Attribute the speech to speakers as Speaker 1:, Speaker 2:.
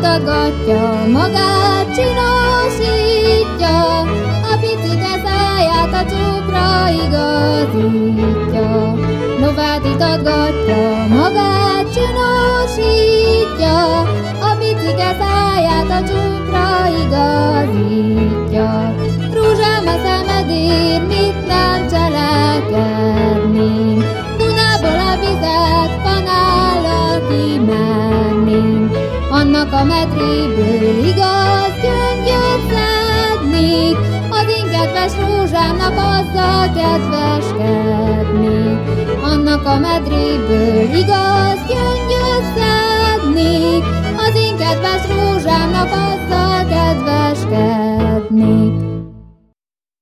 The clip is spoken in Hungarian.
Speaker 1: Mutatgatja, magát csinosítja, a picike száját a csupra igazítja. Novát itatgatja, magát csinosítja, a picike száját a csupra igazítja. Rúzsám a szemedért, mit nem cselekedni, annak a medréből igaz gyöngyöt szedni, az én kedves rózsámnak azzal kedveskedni. Annak a medréből igaz gyöngyöt szedni, az én kedves rózsámnak azzal